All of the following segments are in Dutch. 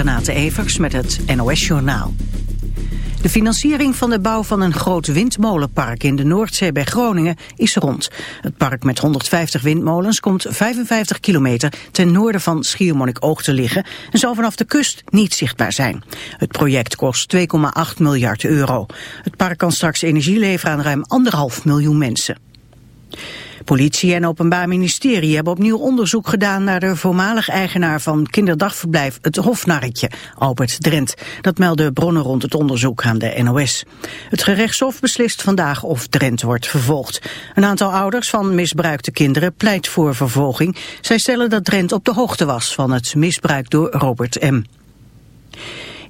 Renate Evers met het NOS Journaal. De financiering van de bouw van een groot windmolenpark in de Noordzee bij Groningen is rond. Het park met 150 windmolens komt 55 kilometer ten noorden van Schiermonnikoog te liggen en zal vanaf de kust niet zichtbaar zijn. Het project kost 2,8 miljard euro. Het park kan straks energie leveren aan ruim anderhalf miljoen mensen. Politie en Openbaar Ministerie hebben opnieuw onderzoek gedaan naar de voormalig eigenaar van kinderdagverblijf Het Hofnarretje, Albert Drent. Dat melden bronnen rond het onderzoek aan de NOS. Het gerechtshof beslist vandaag of Drent wordt vervolgd. Een aantal ouders van misbruikte kinderen pleit voor vervolging. Zij stellen dat Drent op de hoogte was van het misbruik door Robert M.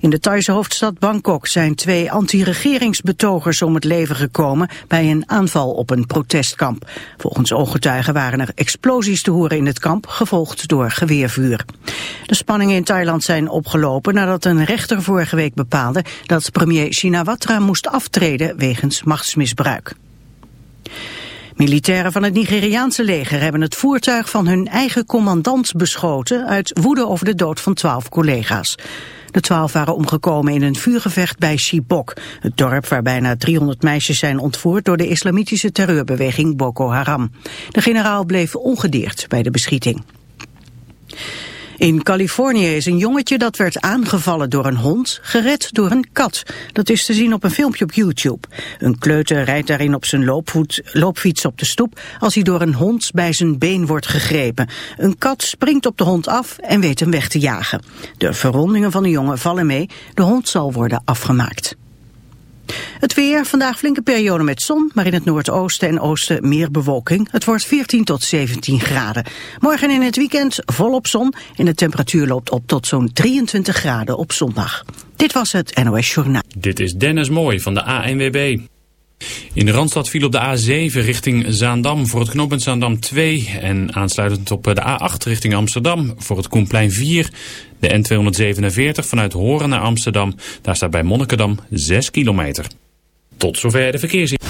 In de Thaise hoofdstad Bangkok zijn twee anti-regeringsbetogers om het leven gekomen bij een aanval op een protestkamp. Volgens ooggetuigen waren er explosies te horen in het kamp, gevolgd door geweervuur. De spanningen in Thailand zijn opgelopen nadat een rechter vorige week bepaalde dat premier Shinawatra moest aftreden wegens machtsmisbruik. Militairen van het Nigeriaanse leger hebben het voertuig van hun eigen commandant beschoten uit woede over de dood van twaalf collega's. De twaalf waren omgekomen in een vuurgevecht bij Chibok, het dorp waar bijna 300 meisjes zijn ontvoerd door de islamitische terreurbeweging Boko Haram. De generaal bleef ongedeerd bij de beschieting. In Californië is een jongetje dat werd aangevallen door een hond gered door een kat. Dat is te zien op een filmpje op YouTube. Een kleuter rijdt daarin op zijn loopvoet, loopfiets op de stoep als hij door een hond bij zijn been wordt gegrepen. Een kat springt op de hond af en weet hem weg te jagen. De verwondingen van de jongen vallen mee. De hond zal worden afgemaakt. Het weer, vandaag flinke periode met zon, maar in het noordoosten en oosten meer bewolking. Het wordt 14 tot 17 graden. Morgen in het weekend volop zon en de temperatuur loopt op tot zo'n 23 graden op zondag. Dit was het NOS Journaal. Dit is Dennis Mooi van de ANWB. In de Randstad viel op de A7 richting Zaandam voor het knooppunt Zaandam 2 en aansluitend op de A8 richting Amsterdam voor het Koenplein 4. De N247 vanuit Horen naar Amsterdam, daar staat bij Monnikendam 6 kilometer. Tot zover de verkeersin.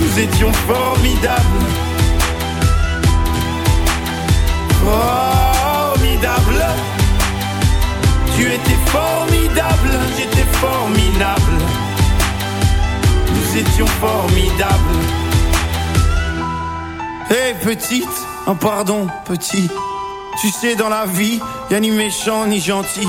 Nous étions formidables. Formidable. Tu étais formidable, j'étais formidable. Nous étions formidables. Hé petite, oh pardon petit. Tu sais dans la vie, y a ni méchant ni gentil.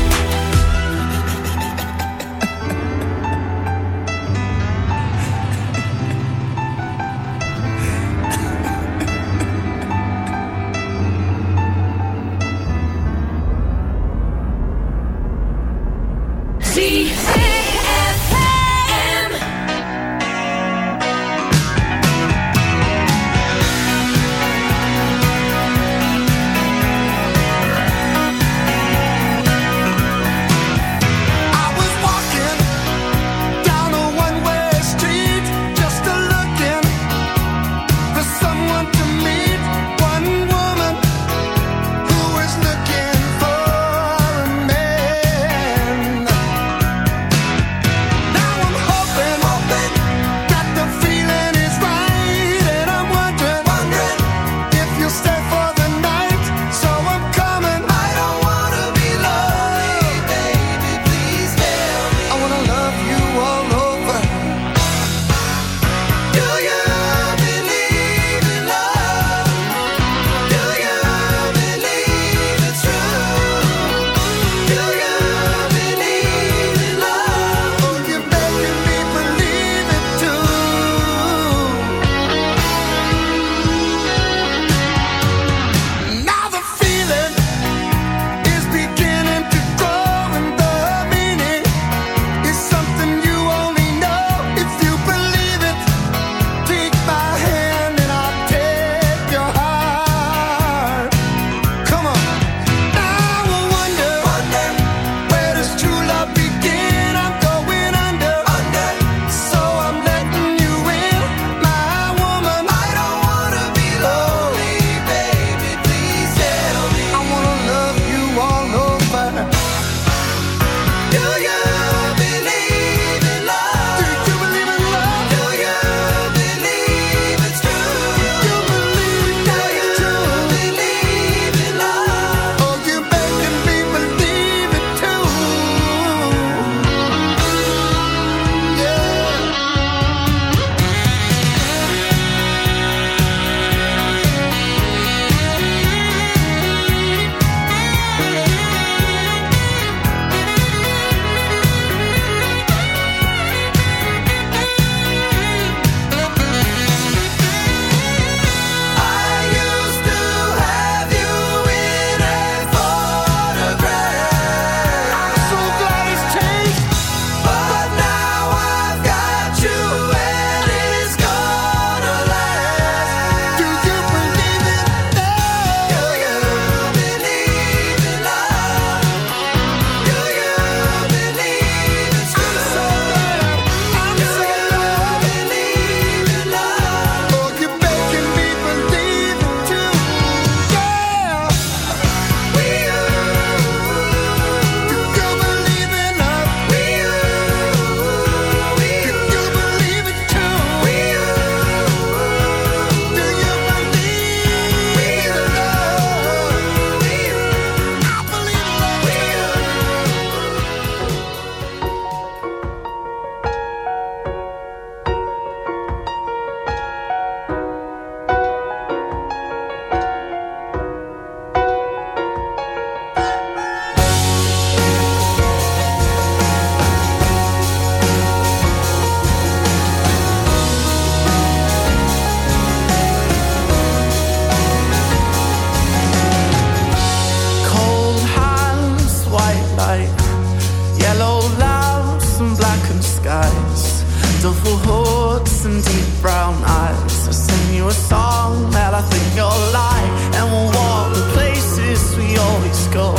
disguise. Duffel hoods and deep brown eyes. I'll sing you a song that I think you'll like. And we'll walk the places we always go.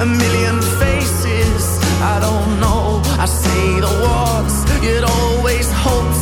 A million faces, I don't know. I say the words you'd always hope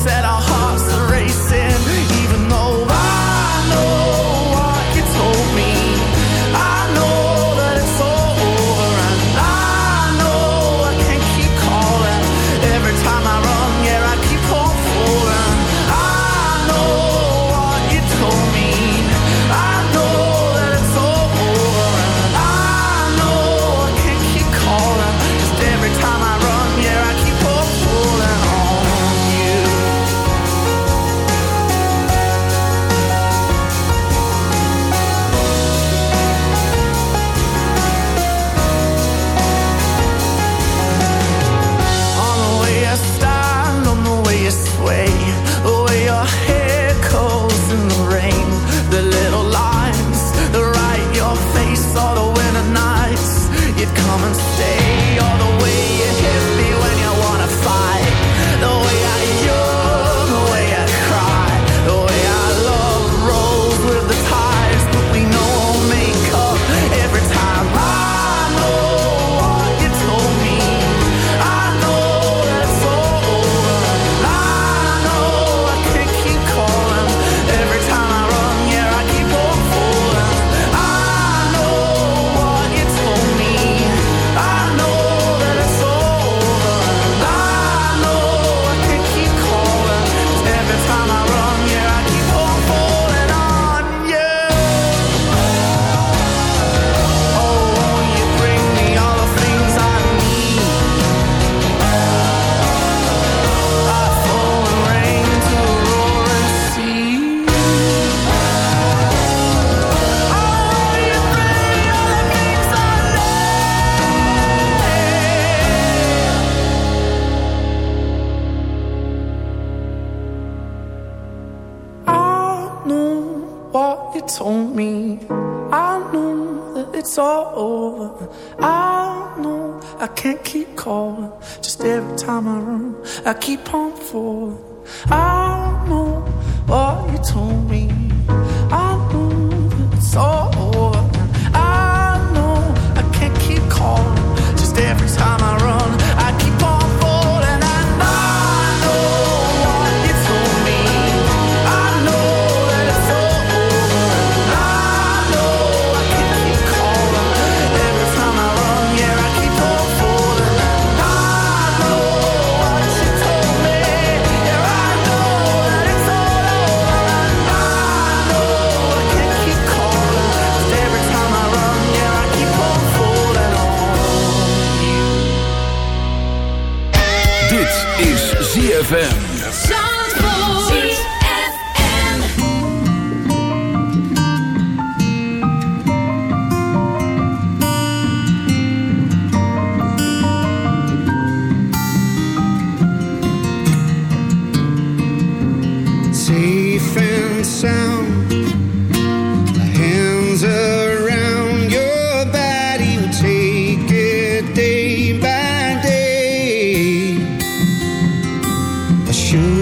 should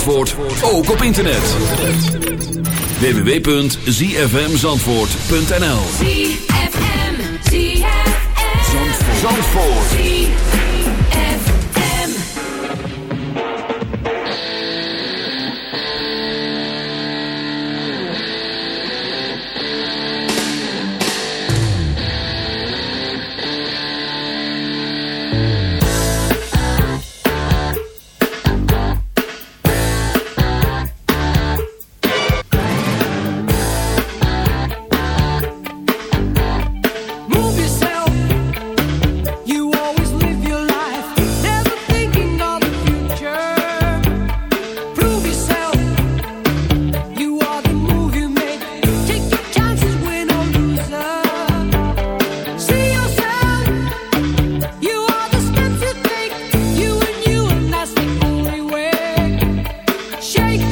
Zandvoort, ook op internet. www.zfmzandvoort.nl ZFM, ZFM. Zandvoort. Shake,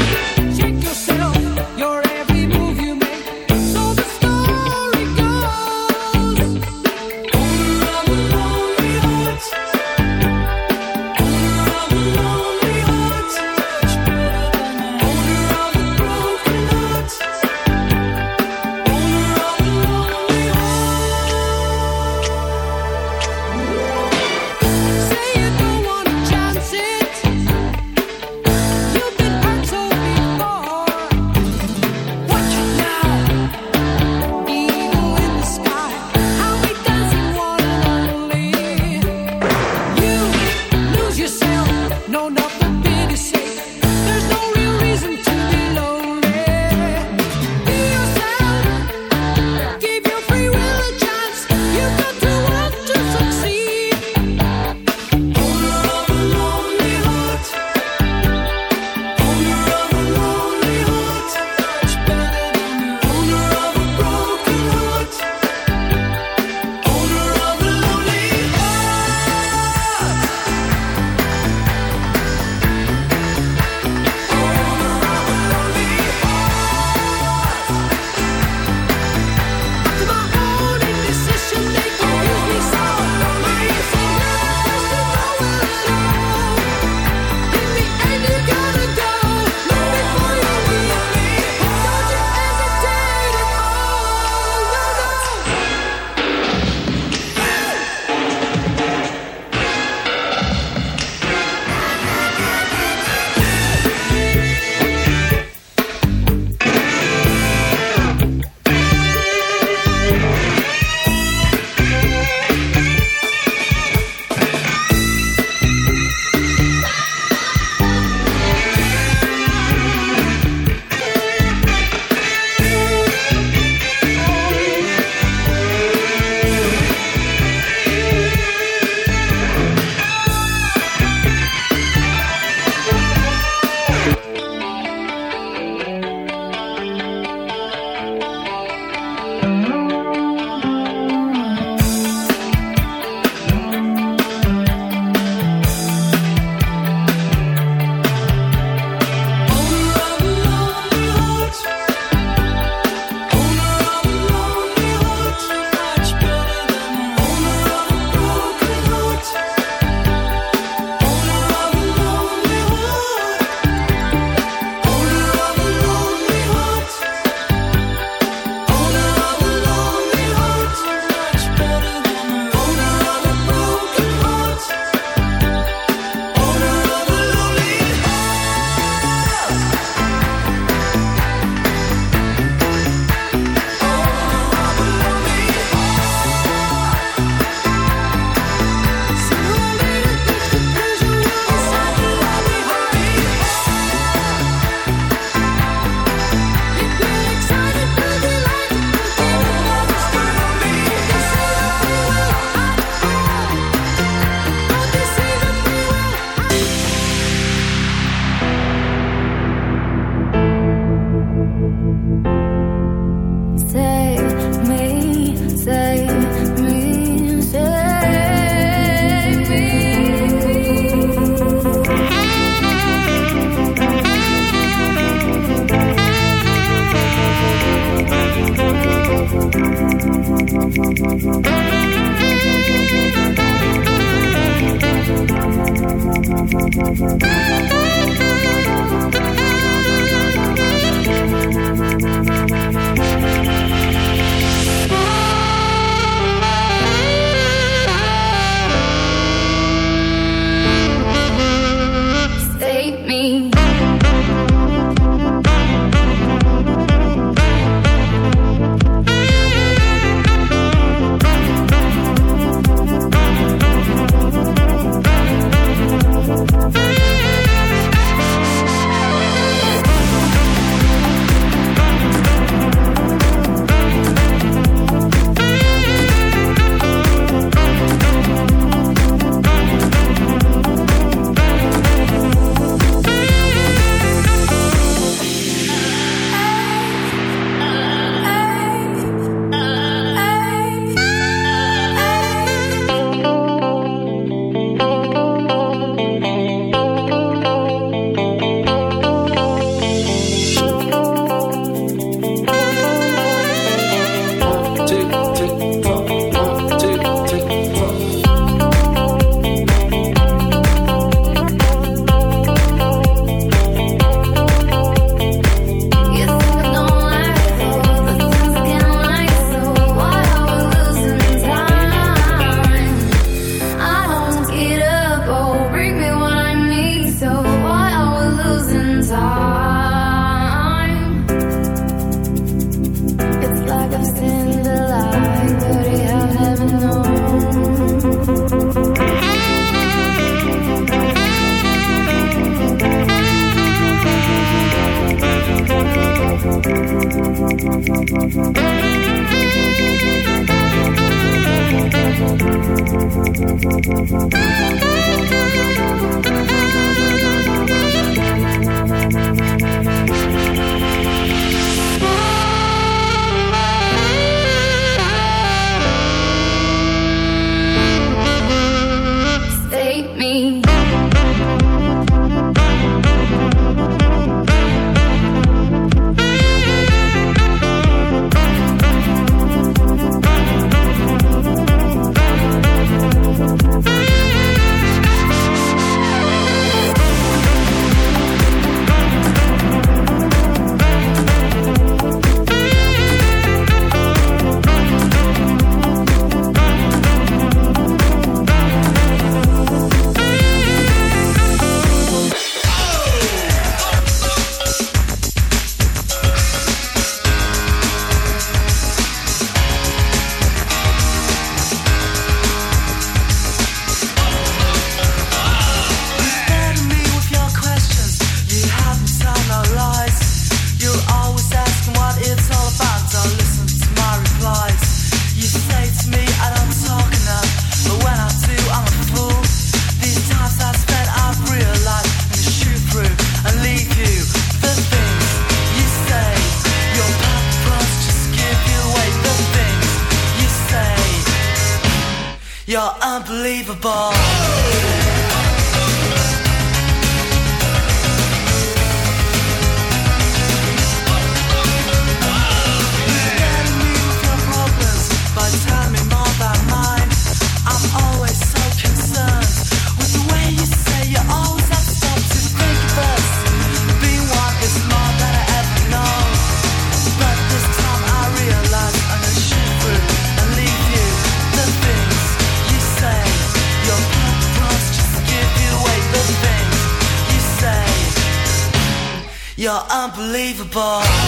unbelievable.